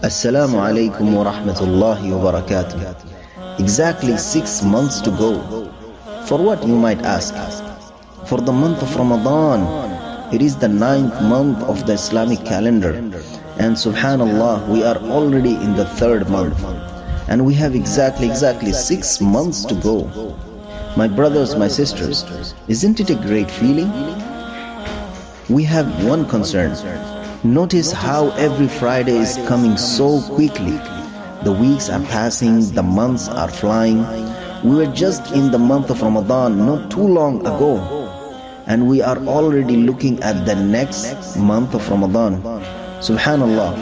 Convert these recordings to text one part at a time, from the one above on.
Assalamu alaikum wa rahmatullahi wa barakatuh. Exactly six months to go. For what you might ask? For the month of Ramadan. It is the ninth month of the Islamic calendar. And subhanallah, we are already in the third month. And we have exactly, exactly six months to go. My brothers, my sisters, isn't it a great feeling? We have one concern Notice how every Friday is coming so quickly. The weeks are passing, the months are flying. We were just in the month of Ramadan not too long ago, and we are already looking at the next month of Ramadan. Subhanallah.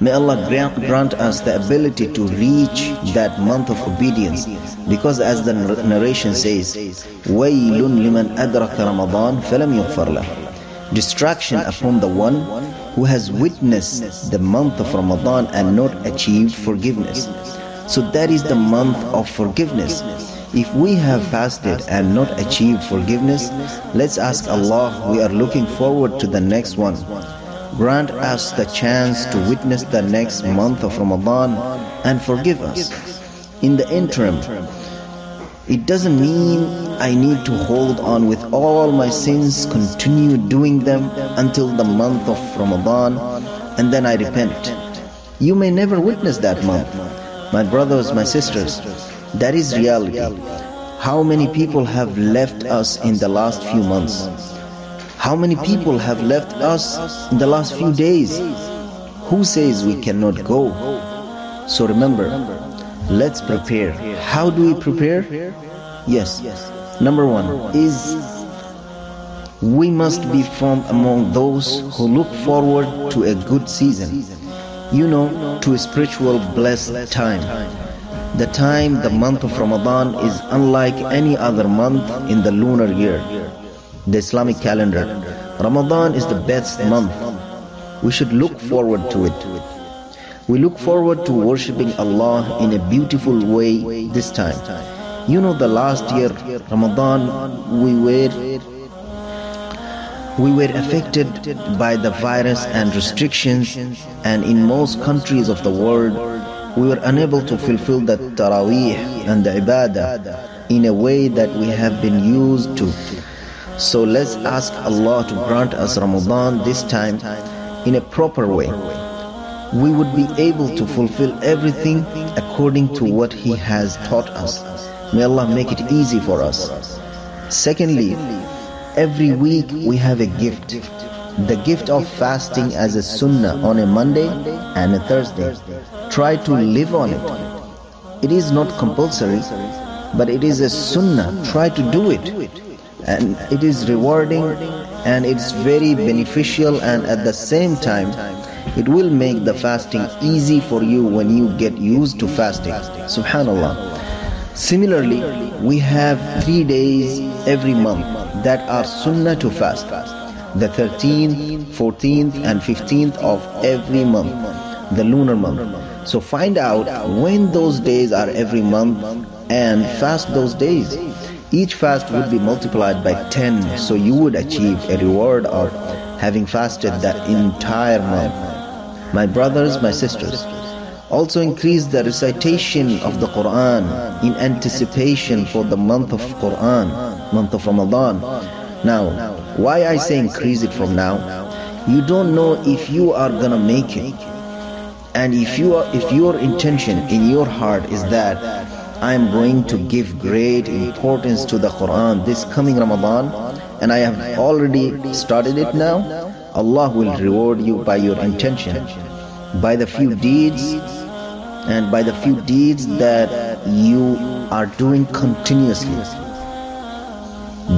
May Allah grant, grant us the ability to reach that month of obedience. Because as the narration says, وَيْلٌ لِمَنْ أَدْرَكَ رَمَضَانَ فَلَمْ يُغْفَرْ لَهُ Destruction upon the one who has witnessed the month of Ramadan and not achieved forgiveness. So that is the month of forgiveness. If we have fasted and not achieved forgiveness, let's ask Allah, we are looking forward to the next one. Grant us the chance to witness the next month of Ramadan and forgive us. In the interim, it doesn't mean I need to hold on with all my sins, continue doing them until the month of Ramadan, and then I repent. You may never witness that month. My brothers, my sisters, that is reality. How many people have left us in the last few months? How many people have left us in the last few days? Who says we cannot go? So remember, Let's prepare. How do we prepare? Yes. Number one is we must be from among those who look forward to a good season. You know, to a spiritual blessed time. The time, the month of Ramadan, is unlike any other month in the lunar year, the Islamic calendar. Ramadan is the best month. We should look forward to it. We look forward to worshipping Allah in a beautiful way this time. You know the last year Ramadan we were we were affected by the virus and restrictions and in most countries of the world we were unable to fulfill the taraweeh and the ibadah in a way that we have been used to. So let's ask Allah to grant us Ramadan this time in a proper way we would be able to fulfill everything according to what He has taught us. May Allah make it easy for us. Secondly, every week we have a gift. The gift of fasting as a sunnah on a Monday and a Thursday. Try to live on it. It is not compulsory, but it is a sunnah. Try to do it. And it is rewarding and it's very beneficial and at the same time it will make the fasting easy for you when you get used to fasting. Subhanallah. Similarly, we have three days every month that are sunnah to fast. The 13th, 14th and 15th of every month, the lunar month. So find out when those days are every month and fast those days. Each fast would be multiplied by 10 so you would achieve a reward of having fasted that entire month. My brothers, my sisters, also increase the recitation of the Quran in anticipation for the month of Quran, month of Ramadan. Now, why I say increase it from now? You don't know if you are gonna make it. And if you are, if your intention in your heart is that I am going to give great importance to the Quran this coming Ramadan, and I have already started it now, Allah will reward you by your intention, by the few deeds and by the few deeds that you are doing continuously.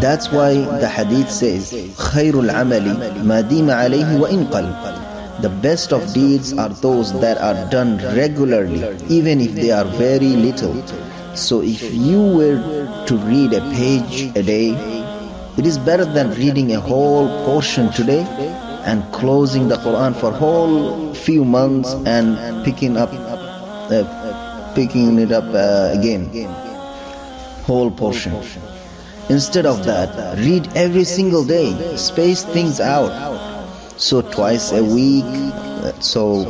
That's why the hadith says, خَيْرُ الْعَمَلِ مَا دِيمَ عَلَيْهِ وَإِنْ قَلْ The best of deeds are those that are done regularly, even if they are very little. So if you were to read a page a day, it is better than reading a whole portion today and closing the Quran for whole few months and picking up, uh, picking it up uh, again, whole portion. Instead of that, read every single day, space things out. So twice a week, so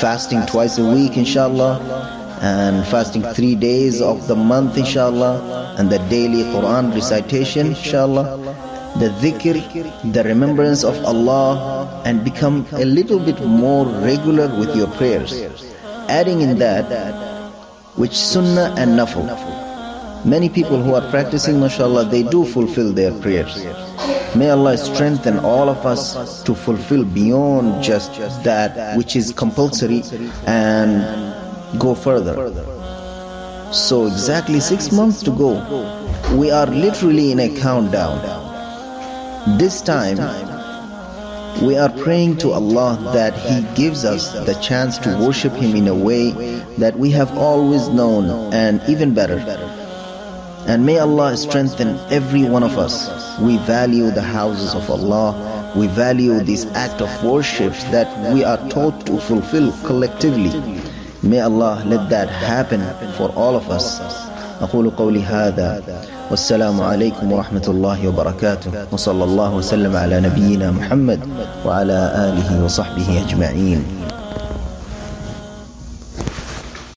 fasting twice a week, inshallah, and fasting three days of the month, inshallah, and the daily Quran recitation, inshallah, the dhikr, the remembrance of Allah, and become a little bit more regular with your prayers. Adding in that, which sunnah and nafil. Many people who are practicing, mashallah, they do fulfill their prayers. May Allah strengthen all of us to fulfill beyond just that which is compulsory and go further. So, exactly six months to go, we are literally in a countdown. This time, we are praying to Allah that He gives us the chance to worship Him in a way that we have always known and even better. And may Allah strengthen every one of us. We value the houses of Allah. We value this act of worship that we are taught to fulfill collectively. May Allah let that happen for all of us. أقول قولي هذا. والسلام عليكم ورحمة الله وبركاته. وصلى الله وسلم على نبينا محمد وعلى آله وصحبه أجمعين.